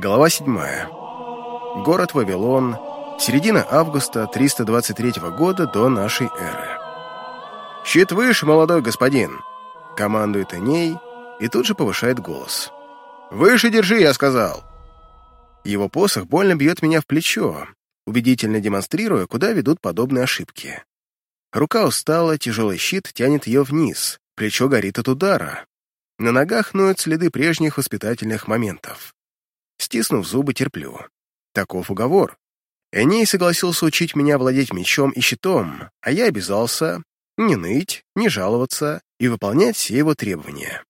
Глава 7. Город Вавилон. Середина августа 323 года до нашей эры. «Щит выше, молодой господин!» Командует Эней и тут же повышает голос. «Выше держи, я сказал!» Его посох больно бьет меня в плечо, убедительно демонстрируя, куда ведут подобные ошибки. Рука устала, тяжелый щит тянет ее вниз, плечо горит от удара. На ногах ноют следы прежних воспитательных моментов. Стиснув зубы, терплю. Таков уговор. Эней согласился учить меня владеть мечом и щитом, а я обязался не ныть, не жаловаться и выполнять все его требования.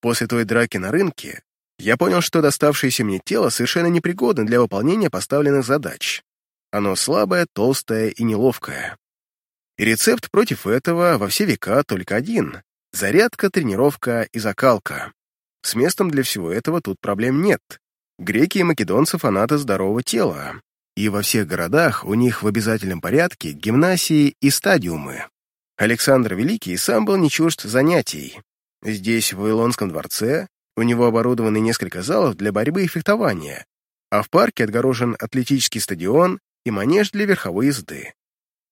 После той драки на рынке я понял, что доставшееся мне тело совершенно непригодно для выполнения поставленных задач. Оно слабое, толстое и неловкое. И рецепт против этого во все века только один — зарядка, тренировка и закалка. С местом для всего этого тут проблем нет. Греки и македонцы — фанаты здорового тела, и во всех городах у них в обязательном порядке гимнасии и стадиумы. Александр Великий сам был не чужд занятий. Здесь, в Вавилонском дворце, у него оборудованы несколько залов для борьбы и фехтования, а в парке отгорожен атлетический стадион и манеж для верховой езды.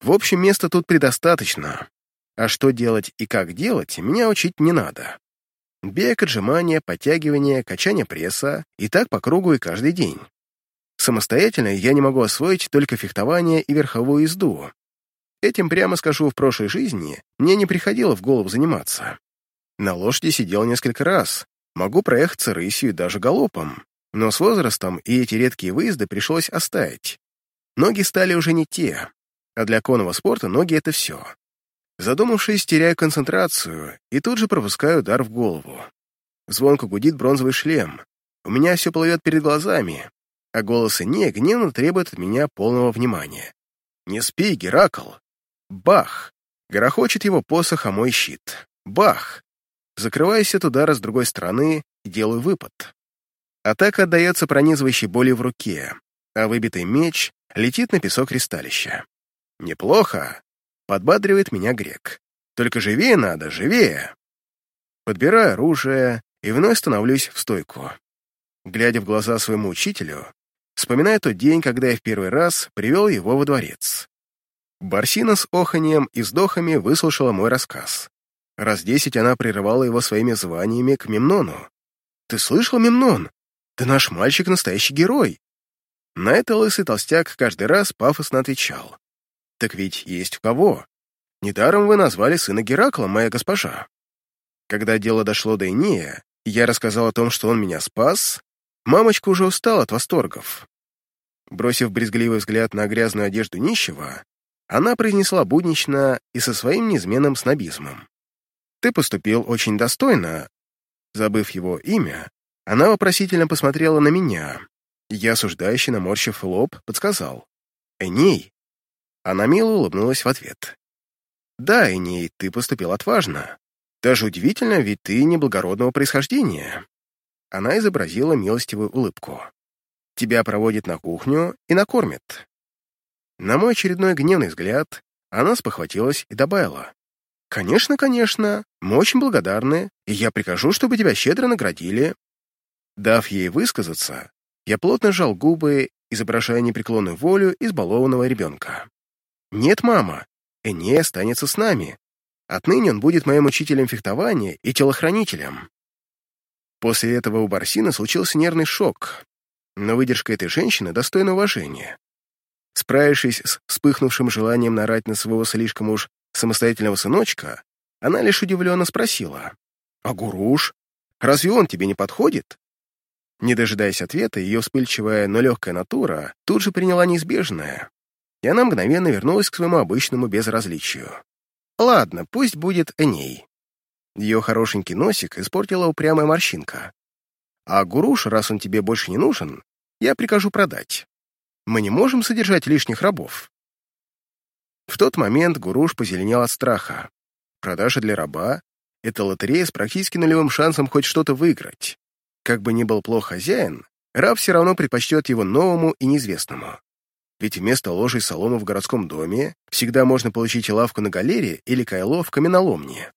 В общем, места тут предостаточно. А что делать и как делать, меня учить не надо. Бег, отжимания, подтягивания, качание пресса и так по кругу и каждый день. Самостоятельно я не могу освоить только фехтование и верховую езду. Этим, прямо скажу, в прошлой жизни мне не приходило в голову заниматься. На лошади сидел несколько раз, могу проехаться рысью и даже галопом, но с возрастом и эти редкие выезды пришлось оставить. Ноги стали уже не те, а для конного спорта ноги — это все. Задумавшись, теряю концентрацию и тут же пропускаю удар в голову. Звонко гудит бронзовый шлем. У меня все плывет перед глазами, а голос не гневно требует от меня полного внимания. «Не спи, Геракл!» Бах! Горохочет его посох, а мой щит. Бах! Закрываюсь от удара с другой стороны и делаю выпад. Атака отдается пронизывающей боли в руке, а выбитый меч летит на песок ристалища. Неплохо, Подбадривает меня грек. Только живее надо, живее. Подбираю оружие и вновь становлюсь в стойку. Глядя в глаза своему учителю, вспоминаю тот день, когда я в первый раз привел его во дворец. Барсина с оханьем и вздохами выслушала мой рассказ. Раз десять она прерывала его своими званиями к Мемнону. «Ты слышал, Мемнон? Ты наш мальчик настоящий герой!» На это лысый толстяк каждый раз пафосно отвечал. Так ведь есть в кого. Недаром вы назвали сына Геракла, моя госпожа. Когда дело дошло до Инея, я рассказал о том, что он меня спас, мамочка уже устала от восторгов. Бросив брезгливый взгляд на грязную одежду нищего, она произнесла буднично и со своим неизменным снобизмом. «Ты поступил очень достойно». Забыв его имя, она вопросительно посмотрела на меня. Я, осуждающий, наморщив лоб, подсказал. «Эней, она мило улыбнулась в ответ. «Да, Эней, ты поступил отважно. Даже удивительно, ведь ты неблагородного происхождения». Она изобразила милостивую улыбку. «Тебя проводят на кухню и накормят». На мой очередной гневный взгляд она спохватилась и добавила. «Конечно, конечно, мы очень благодарны, и я прикажу, чтобы тебя щедро наградили». Дав ей высказаться, я плотно сжал губы, изображая непреклонную волю избалованного ребенка. «Нет, мама, Эней останется с нами. Отныне он будет моим учителем фехтования и телохранителем». После этого у Барсина случился нервный шок, но выдержка этой женщины достойна уважения. Справившись с вспыхнувшим желанием нарать на своего слишком уж самостоятельного сыночка, она лишь удивленно спросила, «А Гуруш, разве он тебе не подходит?» Не дожидаясь ответа, ее вспыльчивая, но легкая натура тут же приняла неизбежное и она мгновенно вернулась к своему обычному безразличию. Ладно, пусть будет Эней. Ее хорошенький носик испортила упрямая морщинка. А Гуруш, раз он тебе больше не нужен, я прикажу продать. Мы не можем содержать лишних рабов. В тот момент Гуруш позеленел от страха. Продажа для раба — это лотерея с практически нулевым шансом хоть что-то выиграть. Как бы ни был плох хозяин, раб все равно предпочтет его новому и неизвестному. Ведь вместо ложей соломы в городском доме всегда можно получить лавку на галере или кайло в каменоломне.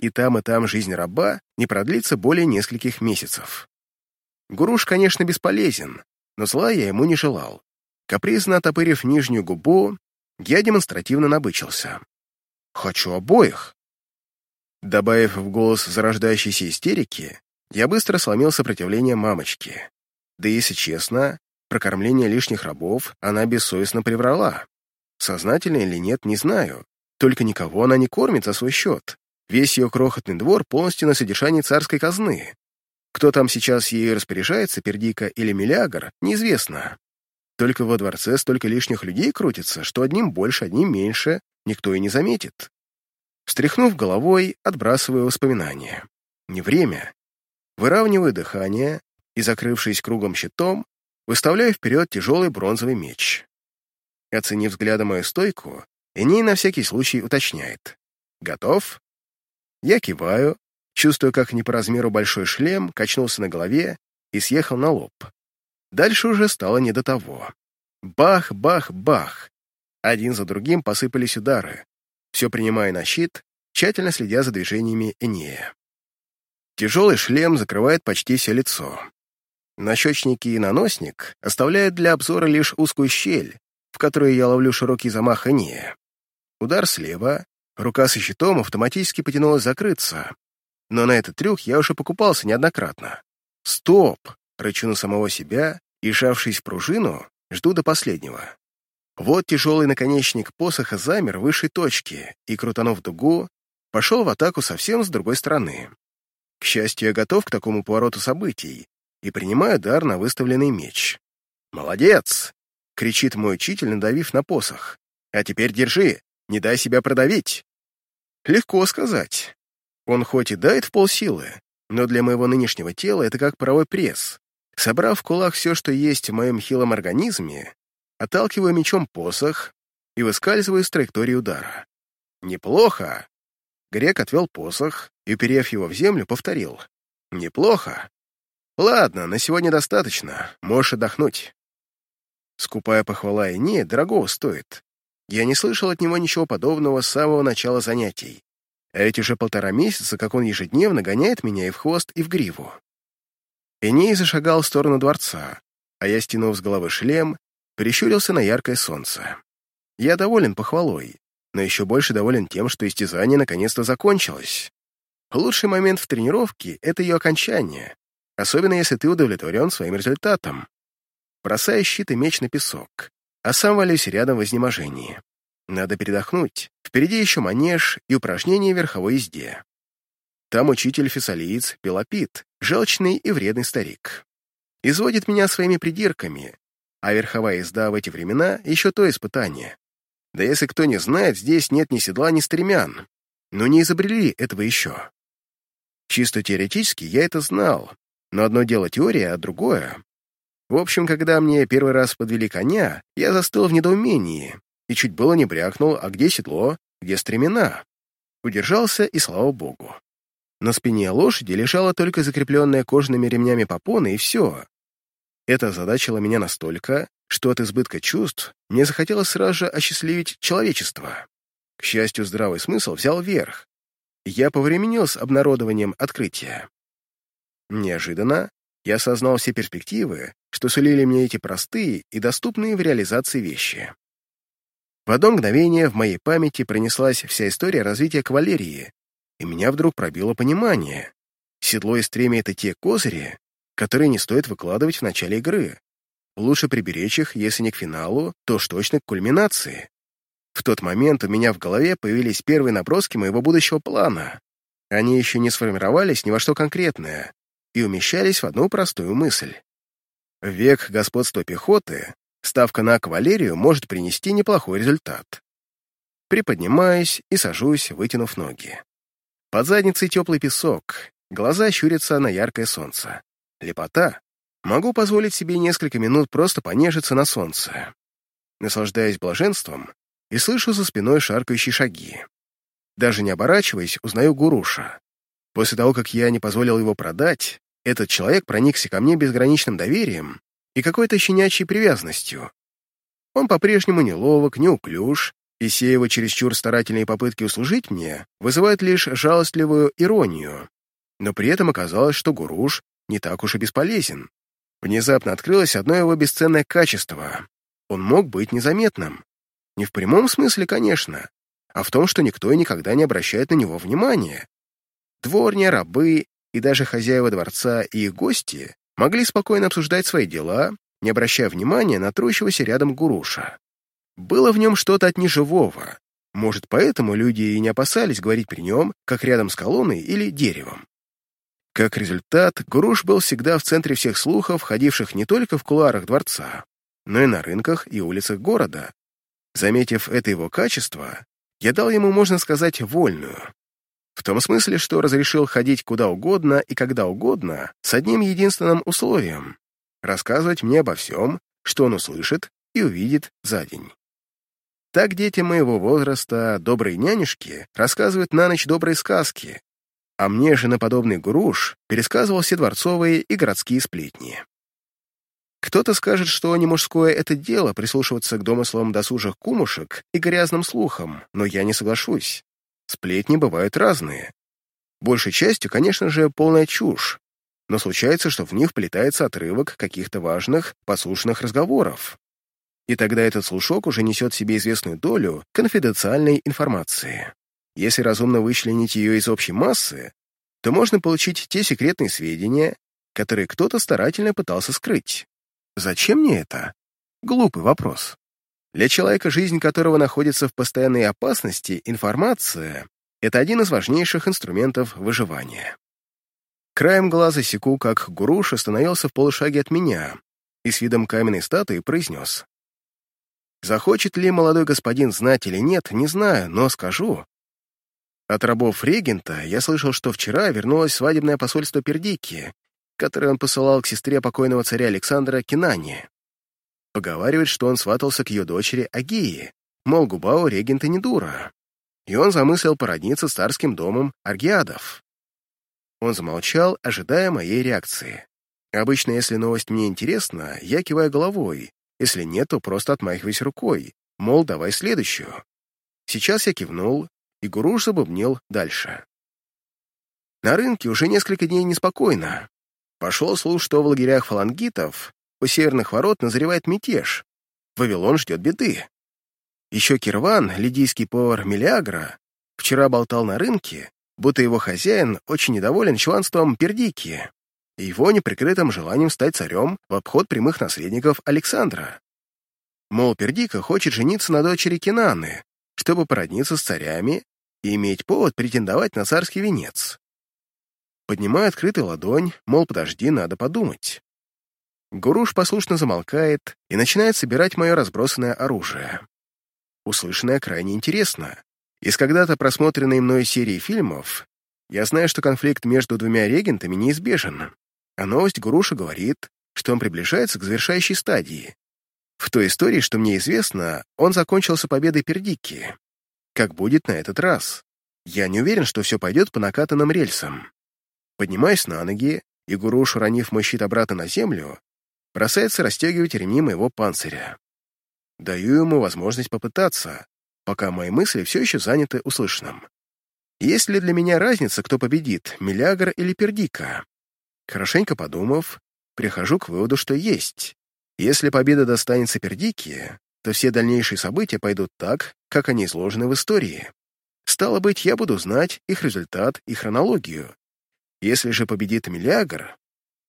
И там, и там жизнь раба не продлится более нескольких месяцев. Гуруш, конечно, бесполезен, но зла я ему не желал. Капризно отопырив нижнюю губу, я демонстративно набычился. «Хочу обоих!» Добавив в голос зарождающейся истерики, я быстро сломил сопротивление мамочки. Да если честно, прокормление лишних рабов она бессовестно приврала. Сознательно или нет, не знаю. Только никого она не кормит за свой счет. Весь ее крохотный двор полностью на содержании царской казны. Кто там сейчас ею распоряжается, пердика или миллиагр, неизвестно. Только во дворце столько лишних людей крутится, что одним больше, одним меньше, никто и не заметит. Встряхнув головой, отбрасываю воспоминания. Не время. Выравниваю дыхание и, закрывшись кругом щитом, выставляю вперед тяжелый бронзовый меч. Оценив взглядом мою стойку, Эней на всякий случай уточняет. «Готов?» Я киваю, чувствуя, как не по размеру большой шлем качнулся на голове и съехал на лоб. Дальше уже стало не до того. Бах, бах, бах. Один за другим посыпались удары, все принимая на щит, тщательно следя за движениями Энея. Тяжелый шлем закрывает почти все лицо. Нащечники и наносник оставляют для обзора лишь узкую щель, в которой я ловлю широкий замах Энея. Удар слева, рука со щитом автоматически потянулась закрыться, но на этот трюк я уже покупался неоднократно. «Стоп!» — рычу на самого себя и, сжавшись в пружину, жду до последнего. Вот тяжелый наконечник посоха замер в высшей точке и, крутанув дугу, пошел в атаку совсем с другой стороны. К счастью, я готов к такому повороту событий и принимаю дар на выставленный меч. «Молодец!» — кричит мой учитель, надавив на посох. «А теперь держи, не дай себя продавить!» Легко сказать. Он хоть и дает в полсилы, но для моего нынешнего тела это как паровой пресс. Собрав в кулак все, что есть в моем хилом организме, отталкиваю мечом посох и выскальзываю с траектории удара. «Неплохо!» Грек отвел посох и, уперев его в землю, повторил. «Неплохо. Ладно, на сегодня достаточно, можешь отдохнуть». Скупая похвала и не дорогого стоит. Я не слышал от него ничего подобного с самого начала занятий. А ведь уже полтора месяца, как он ежедневно гоняет меня и в хвост, и в гриву. Эней зашагал в сторону дворца, а я, стянув с головы шлем, прищурился на яркое солнце. Я доволен похвалой, но еще больше доволен тем, что истязание наконец-то закончилось. Лучший момент в тренировке — это ее окончание, особенно если ты удовлетворен своим результатом. Бросаю щит и меч на песок, а сам валяюсь рядом в изнеможении. Надо передохнуть. Впереди еще манеж и упражнения в верховой езде. Там учитель-фессалиец Пелопит, желчный и вредный старик. Изводит меня своими придирками, а верховая езда в эти времена еще то испытание. Да если кто не знает, здесь нет ни седла, ни стремян. Но не изобрели этого еще. Чисто теоретически я это знал, но одно дело теория, а другое в общем, когда мне первый раз подвели коня, я застыл в недоумении и чуть было не брякнул, а где седло, где стремена. Удержался, и слава богу. На спине лошади лежала только закрепленная кожаными ремнями попона, и все. Это задачило меня настолько, что от избытка чувств мне захотелось сразу же осчастливить человечество. К счастью, здравый смысл взял верх. Я повременил с обнародованием открытия. Неожиданно я осознал все перспективы, что сулили мне эти простые и доступные в реализации вещи. В одно мгновение в моей памяти пронеслась вся история развития кавалерии, и меня вдруг пробило понимание. Седло и стремя — это те козыри, которые не стоит выкладывать в начале игры. Лучше приберечь их, если не к финалу, то уж точно к кульминации. В тот момент у меня в голове появились первые наброски моего будущего плана. Они еще не сформировались ни во что конкретное и умещались в одну простую мысль. В век господства пехоты ставка на кавалерию может принести неплохой результат. Приподнимаюсь и сажусь, вытянув ноги. Под задницей теплый песок, глаза щурятся на яркое солнце. Лепота. Могу позволить себе несколько минут просто понежиться на солнце. Наслаждаюсь блаженством и слышу за спиной шаркающие шаги. Даже не оборачиваясь, узнаю Гуруша. После того, как я не позволил его продать, этот человек проникся ко мне безграничным доверием и какой-то щенячьей привязанностью. Он по-прежнему неловок, неуклюж, и все его чересчур старательные попытки услужить мне вызывают лишь жалостливую иронию. Но при этом оказалось, что Гуруш не так уж и бесполезен. Внезапно открылось одно его бесценное качество. Он мог быть незаметным. Не в прямом смысле, конечно, а в том, что никто и никогда не обращает на него внимания. Дворня, рабы и даже хозяева дворца и их гости могли спокойно обсуждать свои дела, не обращая внимания на трущегося рядом гуруша. Было в нем что-то от неживого. Может, поэтому люди и не опасались говорить при нем, как рядом с колонной или деревом. Как результат, Груш был всегда в центре всех слухов, ходивших не только в кулуарах дворца, но и на рынках и улицах города. Заметив это его качество, я дал ему, можно сказать, вольную. В том смысле, что разрешил ходить куда угодно и когда угодно, с одним единственным условием — рассказывать мне обо всем, что он услышит и увидит за день. Так дети моего возраста, добрые нянюшки, рассказывают на ночь добрые сказки, а мне же на подобный груш пересказывал все дворцовые и городские сплетни. Кто-то скажет, что не мужское это дело прислушиваться к домыслам досужих кумушек и грязным слухам, но я не соглашусь. Сплетни бывают разные. Большей частью, конечно же, полная чушь, но случается, что в них плетается отрывок каких-то важных, послушных разговоров. И тогда этот слушок уже несет в себе известную долю конфиденциальной информации. Если разумно вычленить ее из общей массы, то можно получить те секретные сведения, которые кто-то старательно пытался скрыть. Зачем мне это? Глупый вопрос. Для человека, жизнь которого находится в постоянной опасности, информация — это один из важнейших инструментов выживания. Краем глаза секу, как Гуруш остановился в полушаге от меня и с видом каменной статуи произнес. «Захочет ли молодой господин знать или нет, не знаю, но скажу. От рабов регента я слышал, что вчера вернулось свадебное посольство Пердики, которое он посылал к сестре покойного царя Александра Кинане. Поговаривает, что он сватался к ее дочери Агии, мол, губа у регента не дура. И он замыслил породниться с царским домом Аргиадов. Он замолчал, ожидая моей реакции. Обычно, если новость мне интересна, я киваю головой, если нет, то просто отмахиваюсь рукой, мол, давай следующую. Сейчас я кивнул, и Гуруш забубнил дальше. На рынке уже несколько дней неспокойно. Пошел слух, что в лагерях фалангитов у северных ворот назревает мятеж. Вавилон ждет беды. Еще Кирван, лидийский повар Мелиагра, вчера болтал на рынке, будто его хозяин очень недоволен чванством Пердики и его неприкрытым желанием стать царем в обход прямых наследников Александра. Мол, Пердика хочет жениться на дочери Кинаны, чтобы породниться с царями и иметь повод претендовать на царский венец. Поднимаю открытую ладонь, мол, подожди, надо подумать. Гуруш послушно замолкает и начинает собирать мое разбросанное оружие. Услышанное крайне интересно. Из когда-то просмотренной мной серии фильмов я знаю, что конфликт между двумя регентами неизбежен, а новость Гуруша говорит, что он приближается к завершающей стадии. В той истории, что мне известно, он закончился победой Пердики. Как будет на этот раз? Я не уверен, что все пойдет по накатанным рельсам. Поднимаюсь на ноги, и Гуруш, уронив мой щит обратно на землю, бросается расстегивать ремни моего панциря. Даю ему возможность попытаться, пока мои мысли все еще заняты услышанным. Есть ли для меня разница, кто победит, Милягр или Пердика? Хорошенько подумав, прихожу к выводу, что есть. Если победа достанется Пердике, то все дальнейшие события пойдут так, как они изложены в истории. Стало быть, я буду знать их результат и хронологию. Если же победит Милягр,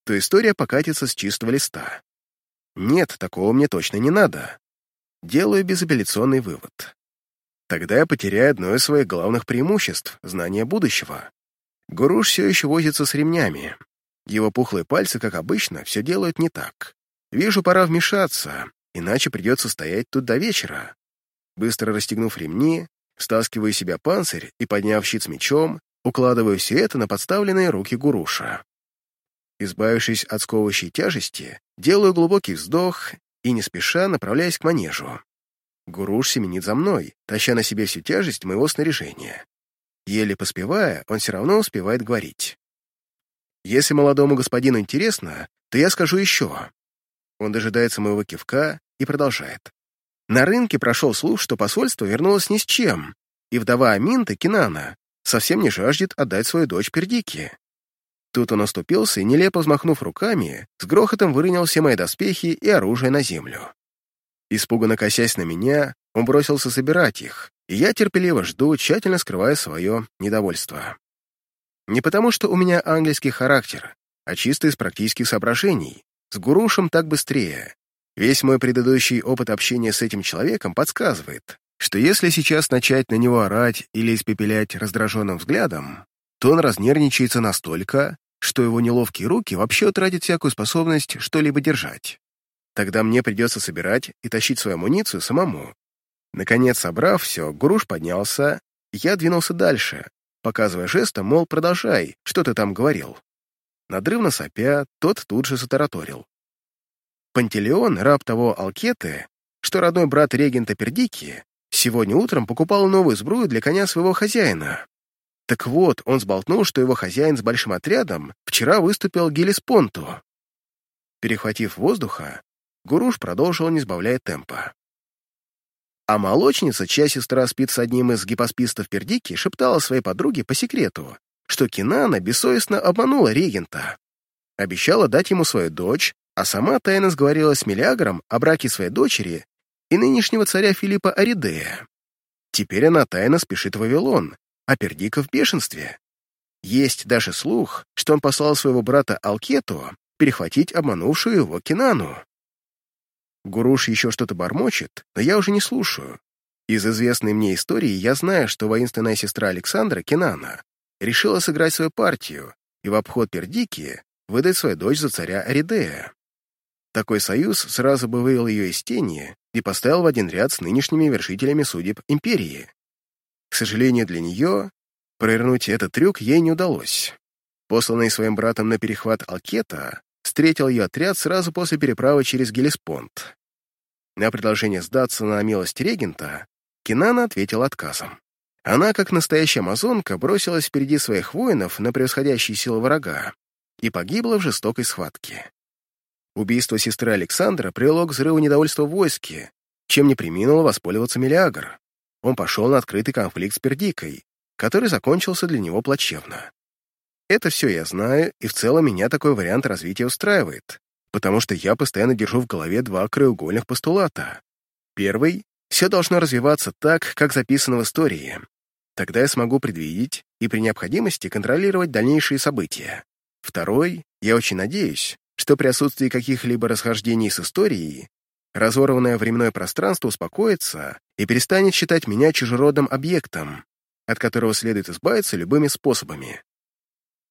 то история покатится с чистого листа. Нет, такого мне точно не надо. Делаю безапелляционный вывод. Тогда я потеряю одно из своих главных преимуществ — знание будущего. Гуруш все еще возится с ремнями. Его пухлые пальцы, как обычно, все делают не так. Вижу, пора вмешаться, иначе придется стоять тут до вечера. Быстро расстегнув ремни, стаскиваю себя панцирь и, подняв щит с мечом, укладываю все это на подставленные руки Гуруша. Избавившись от сковывающей тяжести, делаю глубокий вздох и не спеша направляюсь к манежу. Гуруш семенит за мной, таща на себе всю тяжесть моего снаряжения. Еле поспевая, он все равно успевает говорить. «Если молодому господину интересно, то я скажу еще». Он дожидается моего кивка и продолжает. На рынке прошел слух, что посольство вернулось ни с чем, и вдова Аминта, Кинана, совсем не жаждет отдать свою дочь Пердике. Тут он оступился и, нелепо взмахнув руками, с грохотом выронил все мои доспехи и оружие на землю. Испуганно косясь на меня, он бросился собирать их, и я терпеливо жду, тщательно скрывая свое недовольство. Не потому, что у меня английский характер, а чисто из практических соображений. С Гурушем так быстрее. Весь мой предыдущий опыт общения с этим человеком подсказывает, что если сейчас начать на него орать или испепелять раздраженным взглядом, то он разнервничается настолько, что его неловкие руки вообще утратят всякую способность что-либо держать. Тогда мне придется собирать и тащить свою амуницию самому. Наконец, собрав все, Гуруш поднялся, я двинулся дальше, показывая жестом, мол, продолжай, что ты там говорил. Надрывно сопя, тот тут же затараторил. Пантелеон, раб того Алкеты, что родной брат регента Пердики, сегодня утром покупал новую сбрую для коня своего хозяина, так вот, он сболтнул, что его хозяин с большим отрядом вчера выступил Гелеспонту. Перехватив воздуха, Гуруш продолжил, не сбавляя темпа. А молочница, чья сестра спит с одним из гипоспистов Пердики, шептала своей подруге по секрету, что Кинана бессовестно обманула регента. Обещала дать ему свою дочь, а сама тайно сговорилась с Мелиагром о браке своей дочери и нынешнего царя Филиппа Аридея. Теперь она тайно спешит в Вавилон, а Пердика в бешенстве. Есть даже слух, что он послал своего брата Алкету перехватить обманувшую его Кинану. Гуруш еще что-то бормочет, но я уже не слушаю. Из известной мне истории я знаю, что воинственная сестра Александра, Кинана, решила сыграть свою партию и в обход Пердики выдать свою дочь за царя Аридея. Такой союз сразу бы вывел ее из тени и поставил в один ряд с нынешними вершителями судеб империи. К сожалению для нее, провернуть этот трюк ей не удалось. Посланный своим братом на перехват Алкета, встретил ее отряд сразу после переправы через Гелеспонд. На предложение сдаться на милость регента Кинана ответила отказом. Она, как настоящая амазонка, бросилась впереди своих воинов на превосходящие силы врага и погибла в жестокой схватке. Убийство сестры Александра привело к взрыву недовольства в чем не приминул воспользоваться Мелиагр он пошел на открытый конфликт с Пердикой, который закончился для него плачевно. Это все я знаю, и в целом меня такой вариант развития устраивает, потому что я постоянно держу в голове два краеугольных постулата. Первый — все должно развиваться так, как записано в истории. Тогда я смогу предвидеть и при необходимости контролировать дальнейшие события. Второй — я очень надеюсь, что при отсутствии каких-либо расхождений с историей разорванное временное пространство успокоится и перестанет считать меня чужеродным объектом, от которого следует избавиться любыми способами.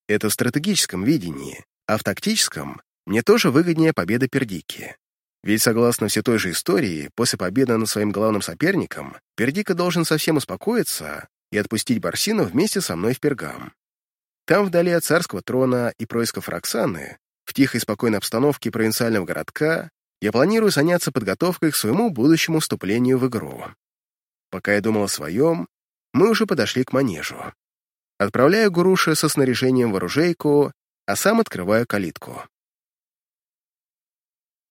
Это в стратегическом видении, а в тактическом мне тоже выгоднее победа Пердики. Ведь, согласно все той же истории, после победы над своим главным соперником, Пердика должен совсем успокоиться и отпустить Барсину вместе со мной в Пергам. Там, вдали от царского трона и происков Роксаны, в тихой спокойной обстановке провинциального городка, я планирую заняться подготовкой к своему будущему вступлению в игру. Пока я думал о своем, мы уже подошли к манежу. Отправляю Гуруша со снаряжением в оружейку, а сам открываю калитку.